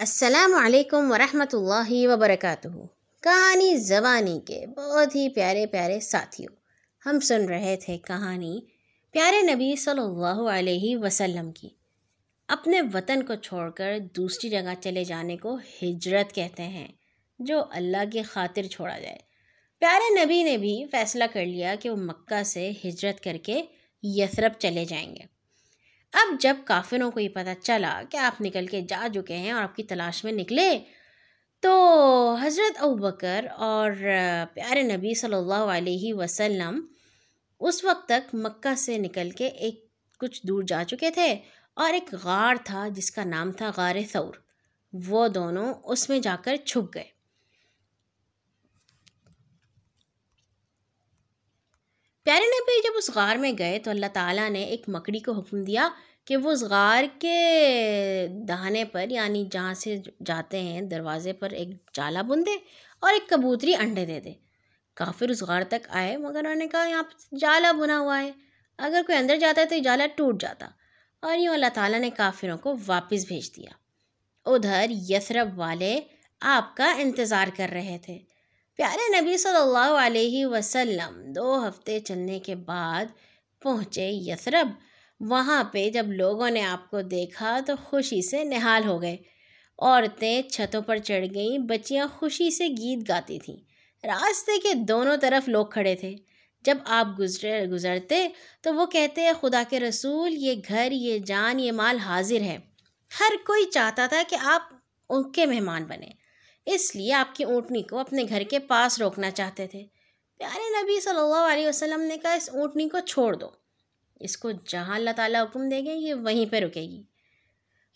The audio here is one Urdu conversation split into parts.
السلام علیکم ورحمۃ اللہ وبرکاتہ۔ کہانی زبانی کے بہت ہی پیارے پیارے ساتھیوں، ہم سن رہے تھے کہانی پیارے نبی صلی اللہ علیہ وسلم کی۔ اپنے وطن کو چھوڑ کر دوسری جگہ چلے جانے کو ہجرت کہتے ہیں، جو اللہ کی خاطر چھوڑا جائے۔ پیارے نبی نے بھی فیصلہ کر لیا کہ وہ مکہ سے ہجرت کر کے یثرب چلے جائیں گے۔ اب جب کافروں کو یہ پتہ چلا کہ آپ نکل کے جا چکے ہیں اور آپ کی تلاش میں نکلے، تو حضرت ابوبکر اور پیارے نبی صلی اللہ علیہ وسلم اس وقت تک مکہ سے نکل کے ایک کچھ دور جا چکے تھے اور ایک غار تھا جس کا نام تھا غار ثور۔ وہ دونوں اس میں جا کر چھپ گئے۔ پیارے نبی جب اس غار میں گئے تو اللہ تعالیٰ نے ایک مکڑی کو حکم دیا کہ وہ اس غار کے دہانے پر یعنی جہاں سے جاتے ہیں، دروازے پر ایک جالا بن دے اور ایک کبوتری انڈے دے دے۔ کافر اس غار تک آئے، مگر انہوں نے کہا، یہاں جالا بنا ہوا ہے۔ اگر کوئی اندر جاتا ہے تو یہ جالا ٹوٹ جاتا۔ اور یوں اللہ تعالیٰ نے کافروں کو واپس بھیج دیا۔ ادھر یثرب والے آپ کا انتظار کر رہے تھے۔ پیارے نبی صلی اللہ علیہ وسلم، دو ہفتے چلنے کے بعد پہنچے یثرب وہاں پہ جب لوگوں نے آپ کو دیکھا تو خوشی سے نہال ہو گئے۔ عورتیں چھتوں پر چڑھ گئیں، بچیاں خوشی سے گیت گاتی تھیں۔ راستے کے دونوں طرف لوگ کھڑے تھے۔ جب آپ گزرے گزرتے تو وہ کہتے خدا کے رسول، یہ گھر، یہ جان، یہ مال حاضر ہے۔ ہر کوئی چاہتا تھا کہ آپ ان کے مہمان بنیں۔ اس لیے آپ کی اونٹنی کو اپنے گھر کے پاس روکنا چاہتے تھے۔ پیارے نبی صلی اللہ علیہ وسلم نے کہا، اس اونٹنی کو چھوڑ دو۔ اس کو جہاں اللہ تعالیٰ حکم دے گے یہ وہیں پہ رکے گی۔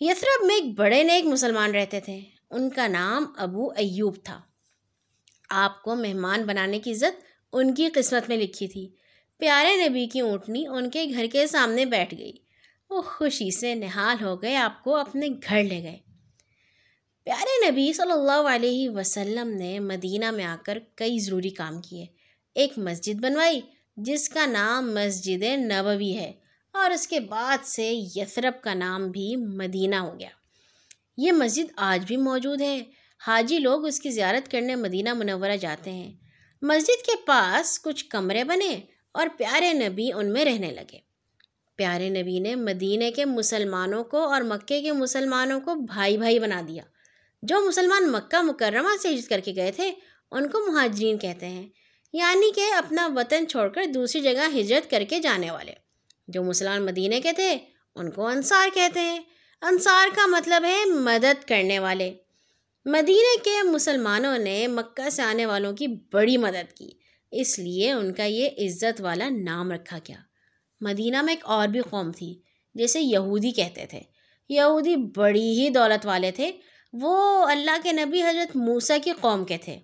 یثرب میں ایک بڑے نیک مسلمان رہتے تھے۔ ان کا نام ابو ایوب تھا۔ آپ کو مہمان بنانے کی عزت ان کی قسمت میں لکھی تھی۔ پیارے نبی کی اونٹنی ان کے گھر کے سامنے بیٹھ گئی۔ وہ خوشی سے نہال ہو گئے، آپ کو اپنے گھر لے گئے۔ پیارے نبی صلی اللہ علیہ وسلم نے مدینہ میں آ کر کئی ضروری کام کیے۔ ایک مسجد بنوائی جس کا نام مسجد نبوی ہے اور اس کے بعد سے یثرب کا نام بھی مدینہ ہو گیا۔ یہ مسجد آج بھی موجود ہے۔ حاجی لوگ اس کی زیارت کرنے مدینہ منورہ جاتے ہیں۔ مسجد کے پاس کچھ کمرے بنے اور پیارے نبی ان میں رہنے لگے۔ پیارے نبی نے مدینہ کے مسلمانوں کو اور مکے کے مسلمانوں کو بھائی بھائی بنا دیا۔ جو مسلمان مکہ مکرمہ سے ہجرت کر کے گئے تھے، ان کو مہاجرین کہتے ہیں۔ یعنی کہ اپنا وطن چھوڑ کر دوسری جگہ ہجرت کر کے جانے والے۔ جو مسلمان مدینہ کے تھے، ان کو انصار کہتے ہیں۔ انصار کا مطلب ہے مدد کرنے والے۔ مدینہ کے مسلمانوں نے مکہ سے آنے والوں کی بڑی مدد کی۔ اس لیے ان کا یہ عزت والا نام رکھا گیا۔ مدینہ میں ایک اور بھی قوم تھی جیسے یہودی کہتے تھے۔ یہودی بڑی ہی دولت والے تھے۔ وہ اللہ کے نبی حضرت موسیٰ کی قوم کے تھے۔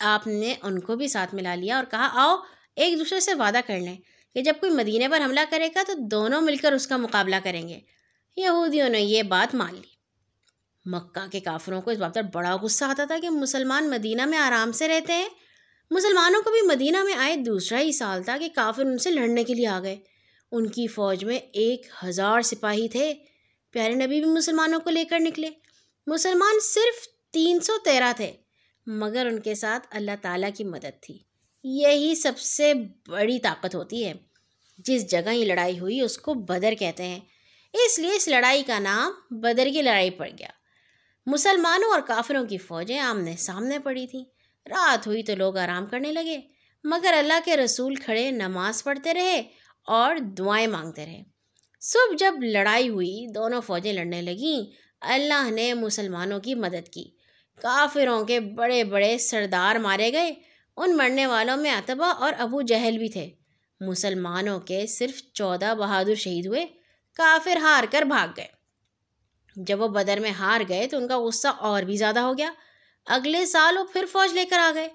آپ نے ان کو بھی ساتھ ملا لیا اور کہا، آؤ ایک دوسرے سے وعدہ کر لیں کہ جب کوئی مدینہ پر حملہ کرے گا تو دونوں مل کر اس کا مقابلہ کریں گے۔ یہودیوں نے یہ بات مان لی۔ مکہ کے کافروں کو اس بات پر بڑا غصہ آتا تھا کہ مسلمان مدینہ میں آرام سے رہتے ہیں۔ مسلمانوں کو بھی مدینہ میں آئے دوسرا ہی سال تھا کہ کافر ان سے لڑنے کے لیے آ گئے۔ ان کی فوج میں ایک ہزار سپاہی تھے۔ پیارے نبی بھی مسلمانوں کو لے کر نکلے۔ مسلمان صرف تین سو تیرہ تھے، مگر ان کے ساتھ اللہ تعالیٰ کی مدد تھی۔ یہی سب سے بڑی طاقت ہوتی ہے۔ جس جگہ یہ لڑائی ہوئی، اس کو بدر کہتے ہیں۔ اس لیے اس لڑائی کا نام بدر کی لڑائی پڑ گیا۔ مسلمانوں اور کافروں کی فوجیں آمنے سامنے پڑی تھیں۔ رات ہوئی تو لوگ آرام کرنے لگے، مگر اللہ کے رسول کھڑے نماز پڑھتے رہے اور دعائیں مانگتے رہے۔ صبح جب لڑائی ہوئی، دونوں فوجیں لڑنے لگیں۔ اللہ نے مسلمانوں کی مدد کی۔ کافروں کے بڑے بڑے سردار مارے گئے۔ ان مرنے والوں میں اتبا اور ابو جہل بھی تھے۔ مسلمانوں کے صرف چودہ بہادر شہید ہوئے۔ کافر ہار کر بھاگ گئے۔ جب وہ بدر میں ہار گئے تو ان کا غصہ اور بھی زیادہ ہو گیا۔ اگلے سال وہ پھر فوج لے کر آ گئے۔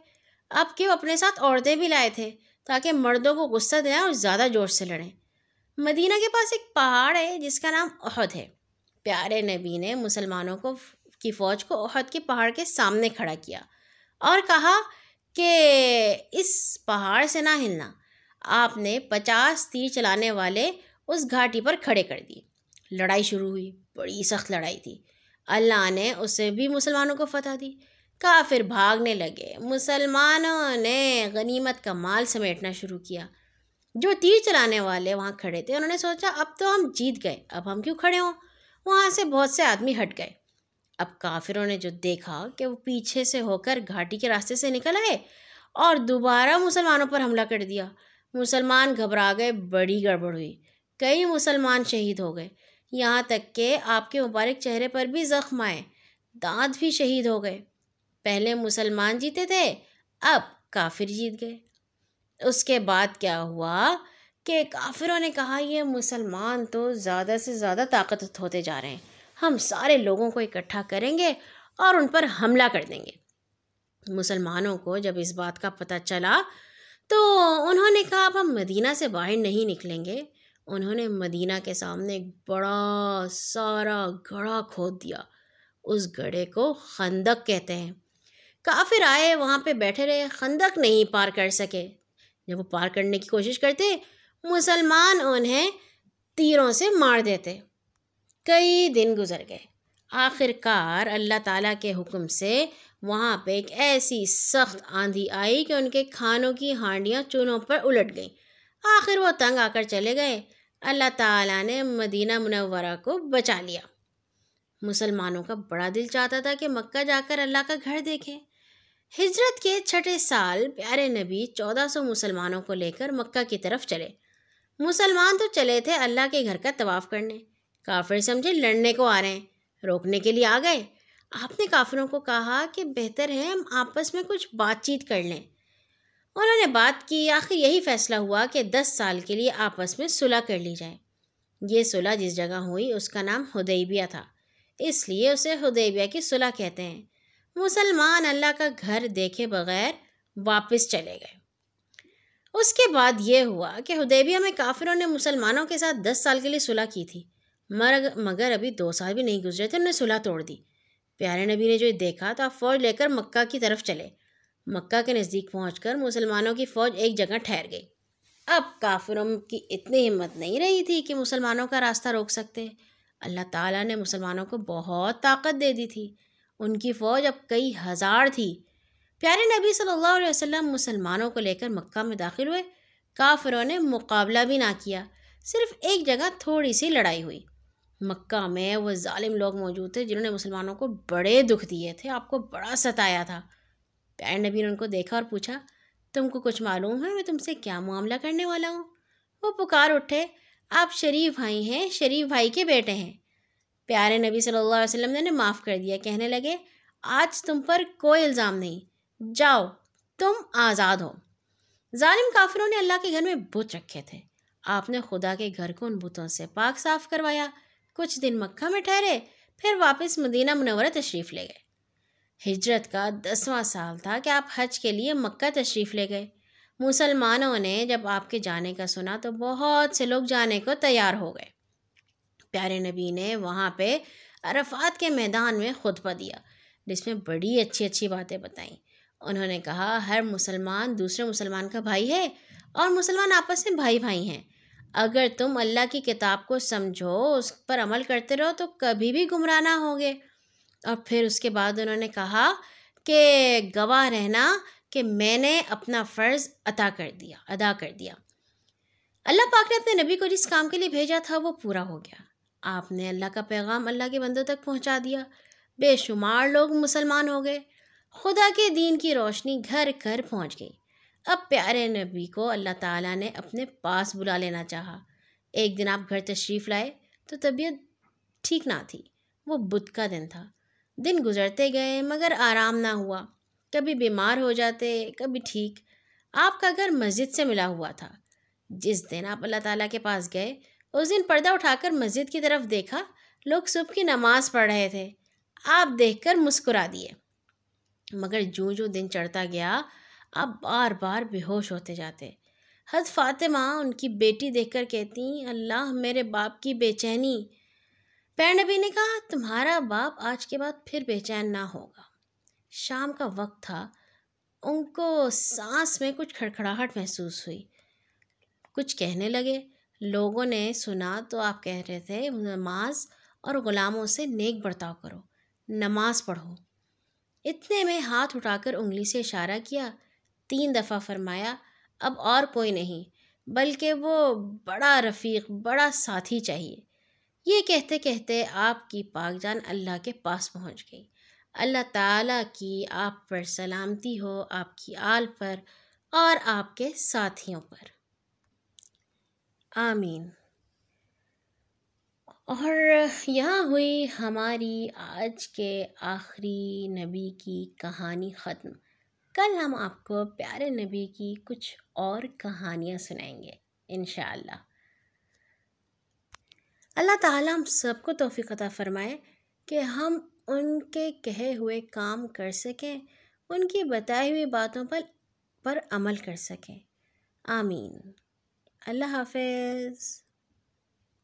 اب کہ وہ اپنے ساتھ عورتیں بھی لائے تھے تاکہ مردوں کو غصہ دیں اور زیادہ جوش سے لڑیں۔ مدینہ کے پاس ایک پہاڑ ہے جس کا نام عہد ہے۔ پیارے نبی نے مسلمانوں کو کی فوج کو عہد کے پہاڑ کے سامنے کھڑا کیا اور کہا کہ اس پہاڑ سے نہ ہلنا۔ آپ نے پچاس تیر چلانے والے اس گھاٹی پر کھڑے کر دیے لڑائی شروع ہوئی۔ بڑی سخت لڑائی تھی۔ اللہ نے اسے بھی مسلمانوں کو فتح دی۔ کافر بھاگنے لگے۔ مسلمانوں نے غنیمت کا مال سمیٹنا شروع کیا۔ جو تیر چلانے والے وہاں کھڑے تھے، انہوں نے سوچا، اب تو ہم جیت گئے۔ اب ہم کیوں کھڑے ہوں؟ وہاں سے بہت سے آدمی ہٹ گئے۔ اب کافروں نے جو دیکھا کہ وہ پیچھے سے ہو کر گھاٹی کے راستے سے نکل آئے اور دوبارہ مسلمانوں پر حملہ کر دیا۔ مسلمان گھبرا گئے، بڑی گڑبڑ ہوئی۔ کئی مسلمان شہید ہو گئے۔ یہاں تک کہ آپ کے مبارک چہرے پر بھی زخم آئے۔ دانت بھی شہید ہو گئے۔ پہلے مسلمان جیتے تھے، اب کافر جیت گئے۔ اس کے بعد کیا ہوا؟ کہ کافروں نے کہا یہ مسلمان تو زیادہ سے زیادہ طاقت ہوتے جا رہے ہیں۔ ہم سارے لوگوں کو اکٹھا کریں گے اور ان پر حملہ کر دیں گے۔ مسلمانوں کو جب اس بات کا پتہ چلا تو انہوں نے کہا، اب ہم مدینہ سے باہر نہیں نکلیں گے۔ انہوں نے مدینہ کے سامنے ایک بڑا سارا گڑھا کھود دیا۔ اس گڑھے کو خندق کہتے ہیں۔ کافر آئے وہاں پہ بیٹھے رہے، خندق نہیں پار کر سکے۔ جب وہ پار کرنے کی کوشش کرتے مسلمان انہیں تیروں سے مار دیتے۔ کئی دن گزر گئے۔ آخر کار اللہ تعالیٰ کے حکم سے وہاں پہ ایک ایسی سخت آندھی آئی کہ ان کے کھانوں کی ہانڈیاں چونوں پر الٹ گئیں۔ آخر وہ تنگ آ کر چلے گئے۔ اللہ تعالیٰ نے مدینہ منورہ کو بچا لیا۔ مسلمانوں کا بڑا دل چاہتا تھا کہ مکہ جا کر اللہ کا گھر دیکھیں۔ ہجرت کے چھٹے سال پیارے نبی چودہ سو مسلمانوں کو لے کر مکہ کی طرف چلے۔ مسلمان تو چلے تھے اللہ کے گھر کا طواف کرنے۔ کافر سمجھے لڑنے کو آ رہے ہیں، روکنے کے لیے آ گئے۔ آپ نے کافروں کو کہا کہ بہتر ہے ہم آپس میں کچھ بات چیت کر لیں۔ انہوں نے بات کی، آخر یہی فیصلہ ہوا کہ دس سال کے لیے آپس میں صلح کر لی جائے۔ یہ صلح جس جگہ ہوئی، اس کا نام ہدیبیہ تھا۔ اس لیے اسے ہدیبیہ کی صلح کہتے ہیں۔ مسلمان اللہ کا گھر دیکھے بغیر واپس چلے گئے۔ اس کے بعد یہ ہوا کہ ہدیبیہ میں کافروں نے مسلمانوں کے ساتھ دس سال کے لیے صلح کی تھی۔ مگر ابھی دو سال بھی نہیں گزرے تھے، انہوں نے صلح توڑ دی۔ پیارے نبی نے جو دیکھا تو آپ فوج لے کر مکہ کی طرف چلے۔ مکہ کے نزدیک پہنچ کر مسلمانوں کی فوج ایک جگہ ٹھہر گئی۔ اب کافروں کی اتنی ہمت نہیں رہی تھی کہ مسلمانوں کا راستہ روک سکتے۔ اللہ تعالیٰ نے مسلمانوں کو بہت طاقت دے دی تھی۔ ان کی فوج اب کئی ہزار تھی۔ پیارے نبی صلی اللہ علیہ وسلم مسلمانوں کو لے کر مکہ میں داخل ہوئے۔ کافروں نے مقابلہ بھی نہ کیا، صرف ایک جگہ تھوڑی سی لڑائی ہوئی۔ مکہ میں وہ ظالم لوگ موجود تھے جنہوں نے مسلمانوں کو بڑے دکھ دیے تھے۔ آپ کو بڑا ستایا تھا۔ پیار نبی نے ان کو دیکھا اور پوچھا، تم کو کچھ معلوم ہے میں تم سے کیا معاملہ کرنے والا ہوں؟ وہ پکار اٹھے، آپ شریف بھائی ہیں، شریف بھائی کے بیٹے ہیں۔ پیارے نبی صلی اللہ علیہ وسلم نے معاف کر دیا۔ کہنے لگے، آج تم پر کوئی الزام نہیں۔ جاؤ، تم آزاد ہو۔ ظالم کافروں نے اللہ کے گھر میں بت رکھے تھے۔ آپ نے خدا کے گھر کو ان بتوں سے پاک صاف کروایا۔ کچھ دن مکہ میں ٹھہرے، پھر واپس مدینہ منورہ تشریف لے گئے۔ ہجرت کا دسواں سال تھا کہ آپ حج کے لیے مکہ تشریف لے گئے۔ مسلمانوں نے جب آپ کے جانے کا سنا تو بہت سے لوگ جانے کو تیار ہو گئے۔ پیارے نبی نے وہاں پہ عرفات کے میدان میں خطبہ دیا، جس میں بڑی اچھی اچھی باتیں بتائیں۔ انہوں نے کہا، ہر مسلمان دوسرے مسلمان کا بھائی ہے اور مسلمان آپس میں بھائی بھائی ہیں۔ اگر تم اللہ کی کتاب کو سمجھو، اس پر عمل کرتے رہو تو کبھی بھی گمراہ نہ ہوگے۔ اور پھر اس کے بعد انہوں نے کہا کہ گواہ رہنا کہ میں نے اپنا فرض عطا کر دیا، ادا کر دیا۔ اللہ پاک نے اپنے نبی کو جس کام کے لیے بھیجا تھا وہ پورا ہو گیا۔ آپ نے اللہ کا پیغام اللہ کے بندوں تک پہنچا دیا۔ بے شمار لوگ مسلمان ہو گئے۔ خدا کے دین کی روشنی گھر گھر پہنچ گئی۔ اب پیارے نبی کو اللہ تعالیٰ نے اپنے پاس بلا لینا چاہا۔ ایک دن آپ گھر تشریف لائے تو طبیعت ٹھیک نہ تھی، وہ بدھ کا دن تھا۔ دن گزرتے گئے مگر آرام نہ ہوا۔ کبھی بیمار ہو جاتے، کبھی ٹھیک۔ آپ کا گھر مسجد سے ملا ہوا تھا۔ جس دن آپ اللہ تعالیٰ کے پاس گئے، اس دن پردہ اٹھا کر مسجد کی طرف دیکھا۔ لوگ صبح کی نماز پڑھ رہے تھے۔ آپ دیکھ کر مسکرا دیے۔ مگر جو جو دن چڑھتا گیا، اب بار بار بے ہوش ہوتے جاتے۔ حد فاطمہ ان کی بیٹی دیکھ کر کہتی، اللہ میرے باپ کی بے چینی۔ پیر نبی نے کہا، تمہارا باپ آج کے بعد پھر بے چین نہ ہوگا۔ شام کا وقت تھا، ان کو سانس میں کچھ کھڑکھڑاہٹ محسوس ہوئی۔ کچھ کہنے لگے، لوگوں نے سنا تو آپ کہہ رہے تھے، نماز اور غلاموں سے نیک برتاؤ کرو، نماز پڑھو۔ اتنے میں ہاتھ اٹھا کر انگلی سے اشارہ کیا، تین دفعہ فرمایا، اب اور کوئی نہیں، بلکہ وہ بڑا رفیق، بڑا ساتھی چاہیے۔ یہ کہتے کہتے آپ کی پاک جان اللہ کے پاس پہنچ گئی۔ اللہ تعالیٰ کی آپ پر سلامتی ہو، آپ کی آل پر اور آپ کے ساتھیوں پر۔ آمین۔ اور یہاں ہوئی ہماری آج کے آخری نبی کی کہانی ختم۔ کل ہم آپ کو پیارے نبی کی کچھ اور کہانیاں سنائیں گے، انشاءاللہ۔ اللہ تعالیٰ ہم سب کو توفیق عطا فرمائے کہ ہم ان کے کہے ہوئے کام کر سکیں، ان کی بتائی ہوئی باتوں پر پر عمل کر سکیں۔ آمین۔ اللہ حافظ۔